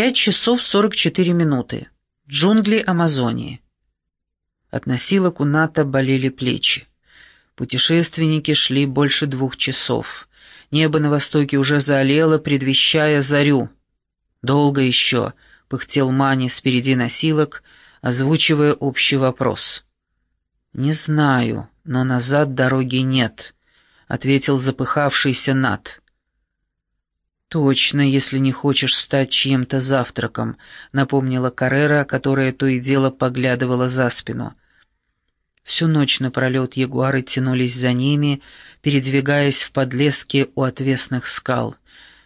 Пять часов сорок четыре минуты. Джунгли Амазонии. От носилок у Ната болели плечи. Путешественники шли больше двух часов. Небо на востоке уже заолело, предвещая зарю. «Долго еще», — пыхтел Мани спереди носилок, озвучивая общий вопрос. «Не знаю, но назад дороги нет», — ответил запыхавшийся Нат. «Точно, если не хочешь стать чьим-то завтраком», — напомнила Каррера, которая то и дело поглядывала за спину. Всю ночь напролет ягуары тянулись за ними, передвигаясь в подлеске у отвесных скал.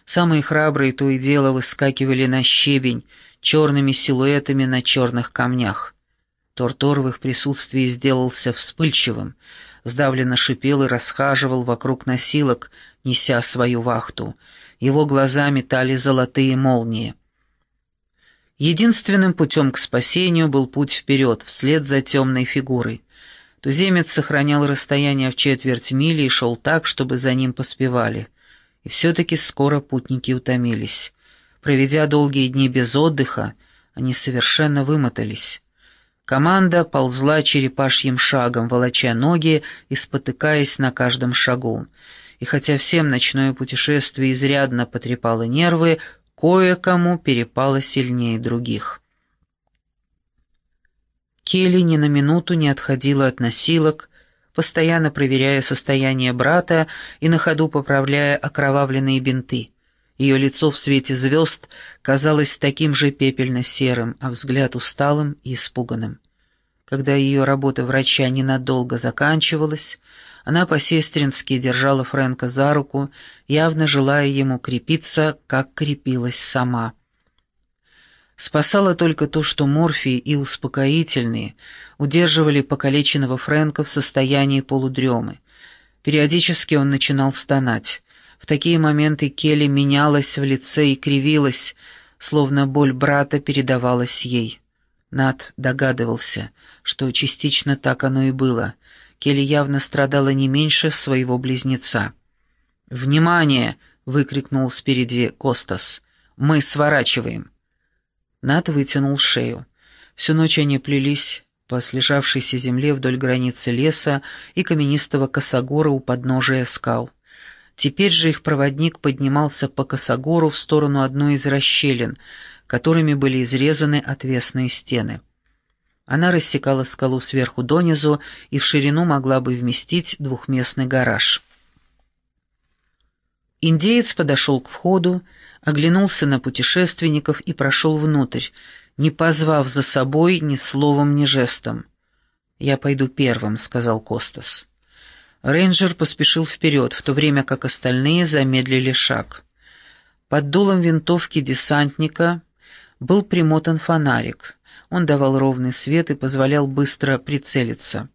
Самые храбрые то и дело выскакивали на щебень, черными силуэтами на черных камнях. Тортор в их присутствии сделался вспыльчивым, сдавленно шипел и расхаживал вокруг носилок, неся свою вахту — его глаза метали золотые молнии. Единственным путем к спасению был путь вперед, вслед за темной фигурой. Туземец сохранял расстояние в четверть мили и шел так, чтобы за ним поспевали. И все-таки скоро путники утомились. Проведя долгие дни без отдыха, они совершенно вымотались. Команда ползла черепашьим шагом, волоча ноги и спотыкаясь на каждом шагу и хотя всем ночное путешествие изрядно потрепало нервы, кое-кому перепало сильнее других. Келли ни на минуту не отходила от носилок, постоянно проверяя состояние брата и на ходу поправляя окровавленные бинты. Ее лицо в свете звезд казалось таким же пепельно-серым, а взгляд усталым и испуганным. Когда ее работа врача ненадолго заканчивалась, она по-сестрински держала Фрэнка за руку, явно желая ему крепиться, как крепилась сама. Спасало только то, что морфий и успокоительные удерживали покалеченного Фрэнка в состоянии полудремы. Периодически он начинал стонать. В такие моменты Келли менялась в лице и кривилась, словно боль брата передавалась ей. Над догадывался, что частично так оно и было — Келли явно страдала не меньше своего близнеца. «Внимание!» — выкрикнул спереди Костас. «Мы сворачиваем!» Нат вытянул шею. Всю ночь они плелись по слежавшейся земле вдоль границы леса и каменистого косогора у подножия скал. Теперь же их проводник поднимался по косогору в сторону одной из расщелин, которыми были изрезаны отвесные стены. Она рассекала скалу сверху донизу и в ширину могла бы вместить двухместный гараж. Индеец подошел к входу, оглянулся на путешественников и прошел внутрь, не позвав за собой ни словом, ни жестом. «Я пойду первым», — сказал Костас. Рейнджер поспешил вперед, в то время как остальные замедлили шаг. Под дулом винтовки десантника был примотан фонарик. Он давал ровный свет и позволял быстро прицелиться.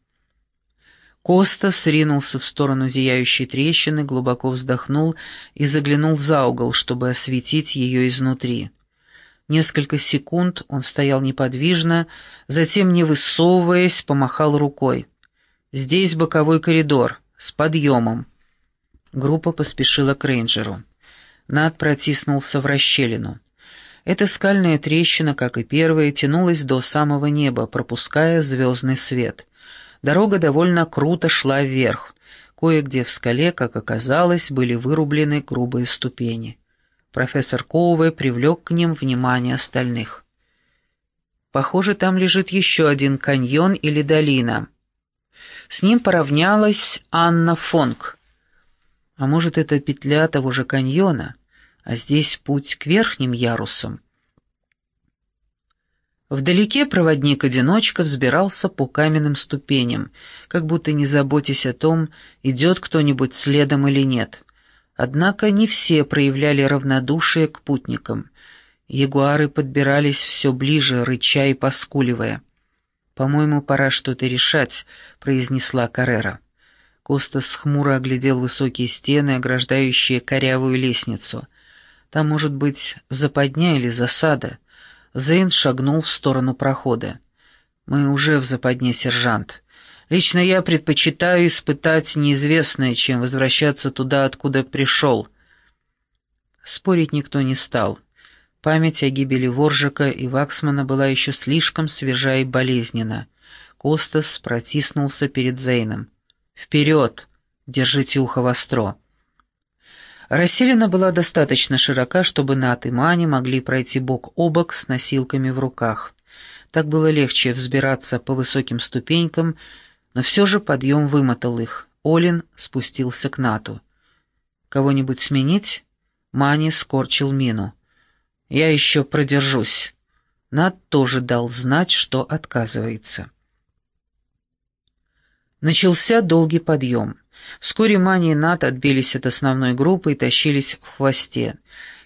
Коста сринулся в сторону зияющей трещины, глубоко вздохнул и заглянул за угол, чтобы осветить ее изнутри. Несколько секунд он стоял неподвижно, затем, не высовываясь, помахал рукой. «Здесь боковой коридор, с подъемом». Группа поспешила к рейнджеру. Над протиснулся в расщелину. Эта скальная трещина, как и первая, тянулась до самого неба, пропуская звездный свет. Дорога довольно круто шла вверх. Кое-где в скале, как оказалось, были вырублены грубые ступени. Профессор Коуве привлек к ним внимание остальных. Похоже, там лежит еще один каньон или долина. С ним поравнялась Анна Фонг. А может, это петля того же каньона? А здесь путь к верхним ярусам. Вдалеке проводник-одиночка взбирался по каменным ступеням, как будто не заботясь о том, идет кто-нибудь следом или нет. Однако не все проявляли равнодушие к путникам. Ягуары подбирались все ближе, рыча и поскуливая. «По-моему, пора что-то решать», — произнесла Каррера. Костас хмуро оглядел высокие стены, ограждающие корявую лестницу — там может быть западня или засада. Зейн шагнул в сторону прохода. «Мы уже в западне, сержант. Лично я предпочитаю испытать неизвестное, чем возвращаться туда, откуда пришел». Спорить никто не стал. Память о гибели Воржика и Ваксмана была еще слишком свежа и болезненна. Костас протиснулся перед Зейном. «Вперед! Держите ухо востро!» Расселена была достаточно широка, чтобы Нат и Мани могли пройти бок о бок с носилками в руках. Так было легче взбираться по высоким ступенькам, но все же подъем вымотал их. Олин спустился к Нату. «Кого-нибудь сменить?» Мани скорчил мину. «Я еще продержусь». Нат тоже дал знать, что отказывается. Начался долгий подъем. Вскоре Мани и Нат отбились от основной группы и тащились в хвосте.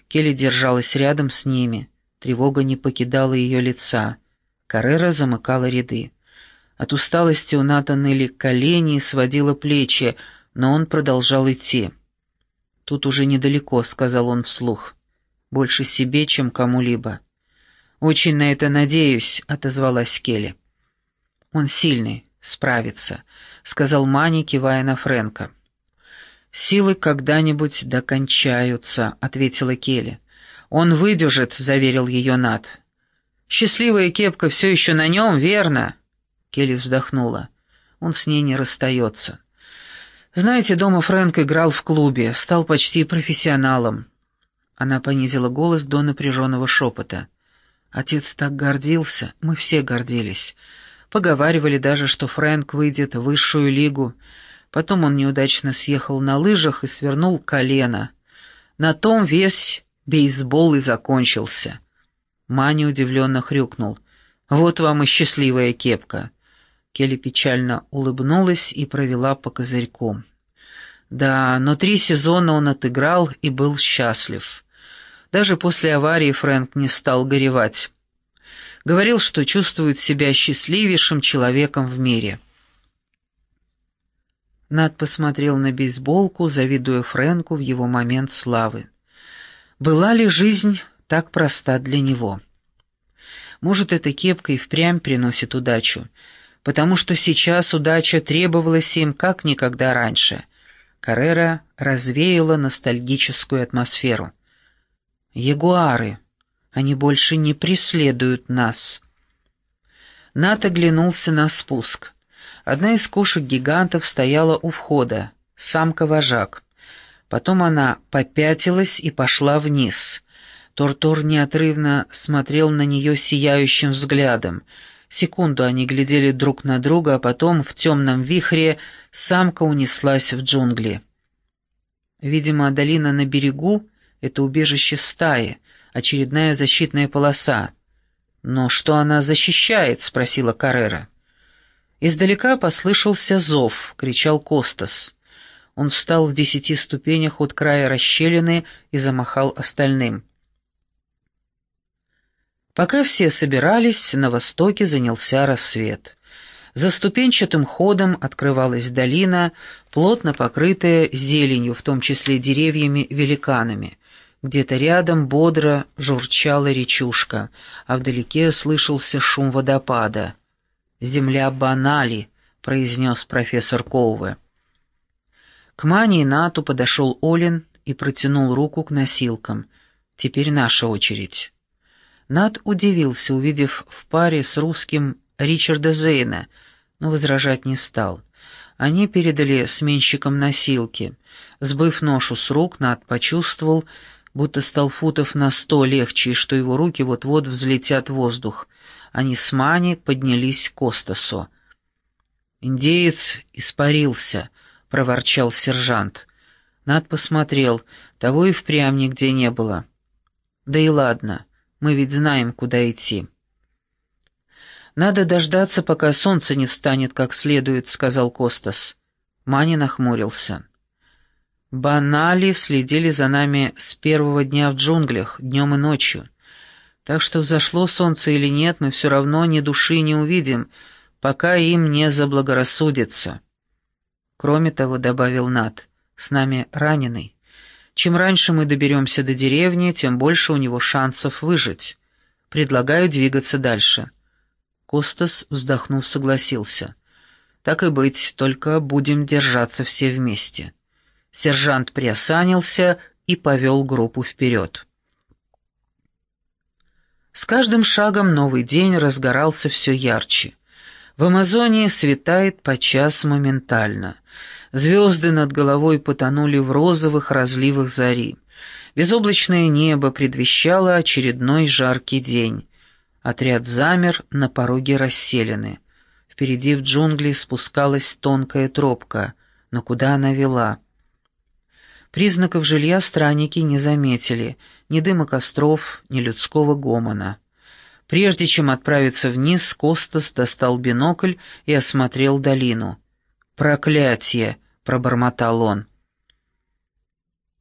Келли держалась рядом с ними. Тревога не покидала ее лица. Каррера замыкала ряды. От усталости у Ната ныли колени и сводила плечи, но он продолжал идти. «Тут уже недалеко», — сказал он вслух. «Больше себе, чем кому-либо». «Очень на это надеюсь», — отозвалась Келли. «Он сильный, справится», — сказал Мани, кивая на Фрэнка. «Силы когда-нибудь докончаются», — ответила Келли. «Он выдержит», — заверил ее Нат. «Счастливая кепка все еще на нем, верно?» Келли вздохнула. «Он с ней не расстается». «Знаете, дома Фрэнк играл в клубе, стал почти профессионалом». Она понизила голос до напряженного шепота. «Отец так гордился, мы все гордились». Поговаривали даже, что Фрэнк выйдет в высшую лигу. Потом он неудачно съехал на лыжах и свернул колено. На том весь бейсбол и закончился. Мани удивленно хрюкнул. «Вот вам и счастливая кепка». Келли печально улыбнулась и провела по козырьку. Да, но три сезона он отыграл и был счастлив. Даже после аварии Фрэнк не стал горевать. Говорил, что чувствует себя счастливейшим человеком в мире. Над посмотрел на бейсболку, завидуя Фрэнку в его момент славы. Была ли жизнь так проста для него? Может, эта кепка и впрямь приносит удачу, потому что сейчас удача требовалась им как никогда раньше. Каррера развеяла ностальгическую атмосферу. Ягуары — они больше не преследуют нас. Нат оглянулся на спуск. Одна из кошек-гигантов стояла у входа, самка-вожак. Потом она попятилась и пошла вниз. Тортор неотрывно смотрел на нее сияющим взглядом. Секунду они глядели друг на друга, а потом в темном вихре самка унеслась в джунгли. Видимо, долина на берегу — это убежище стаи, очередная защитная полоса. «Но что она защищает?» — спросила Каррера. Издалека послышался зов, кричал Костас. Он встал в десяти ступенях от края расщелины и замахал остальным. Пока все собирались, на востоке занялся рассвет. За ступенчатым ходом открывалась долина, плотно покрытая зеленью, в том числе деревьями-великанами. Где-то рядом бодро журчала речушка, а вдалеке слышался шум водопада. «Земля Банали», — произнес профессор Коуве. К Мане и Нату подошел Олин и протянул руку к носилкам. «Теперь наша очередь». Нат удивился, увидев в паре с русским Ричарда Зейна, но возражать не стал. Они передали сменщикам носилки. Сбыв ношу с рук, Нат почувствовал, будто стал футов на сто легче, и что его руки вот-вот взлетят в воздух. Они с Мани поднялись к Костасу. «Индеец испарился», — проворчал сержант. Над посмотрел, того и впрямь нигде не было. «Да и ладно, мы ведь знаем, куда идти». «Надо дождаться, пока солнце не встанет как следует», — сказал Костас. Мани нахмурился. Банали следили за нами с первого дня в джунглях, днем и ночью. Так что взошло солнце или нет, мы все равно ни души не увидим, пока им не заблагорассудится. Кроме того, добавил Нат, с нами раненый. Чем раньше мы доберемся до деревни, тем больше у него шансов выжить. Предлагаю двигаться дальше. Костас, вздохнув, согласился. Так и быть, только будем держаться все вместе. Сержант приосанился и повел группу вперед. С каждым шагом новый день разгорался все ярче. В Амазонии светает подчас моментально. Звезды над головой потонули в розовых разливах зари. Безоблачное небо предвещало очередной жаркий день. Отряд замер на пороге расселены. Впереди в джунгли спускалась тонкая тропка, но куда она вела? Признаков жилья странники не заметили, ни дыма костров, ни людского гомона. Прежде чем отправиться вниз, Костас достал бинокль и осмотрел долину. «Проклятие!» — пробормотал он.